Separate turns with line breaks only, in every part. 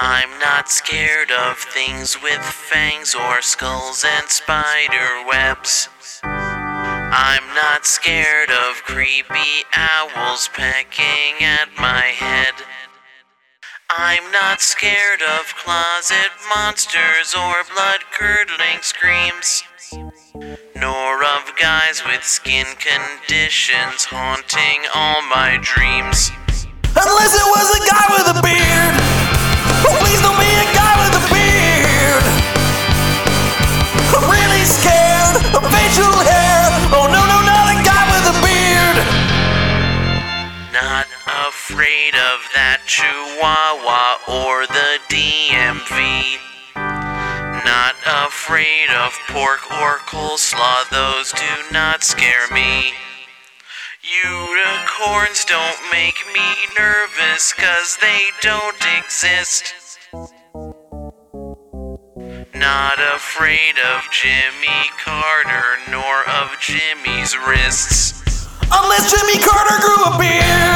I'm not scared of things with fangs or skulls and spider webs. I'm not scared of creepy owls pecking at my head. I'm not scared of closet monsters or blood curdling screams. Nor of guys with skin conditions haunting all my dreams.
Unless it was a guy with a beard.
Afraid of that chihuahua or the DMV. Not afraid of pork or coleslaw, those do not scare me. Unicorns don't make me nervous, cause they don't exist. Not afraid of Jimmy Carter, nor of Jimmy's wrists.
Unless Jimmy Carter grew a beard.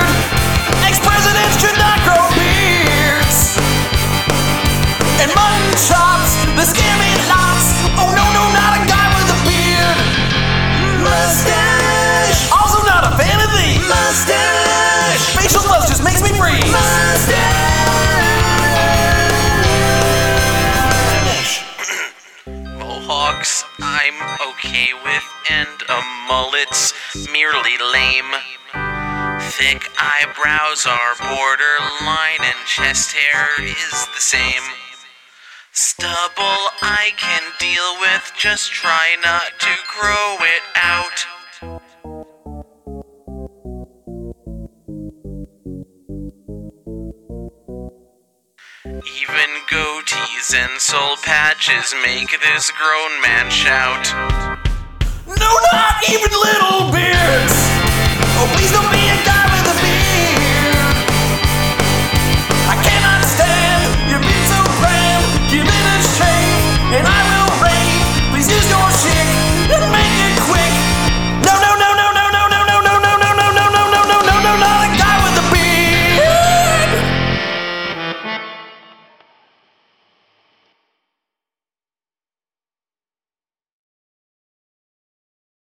Mohawks, I'm okay with, and a mullet's merely lame. Thick eyebrows are borderline, and chest hair is the same. Stubble I can deal with, just try not to grow it out. Even goatees and soul patches make this grown man shout.
No, not even little beard.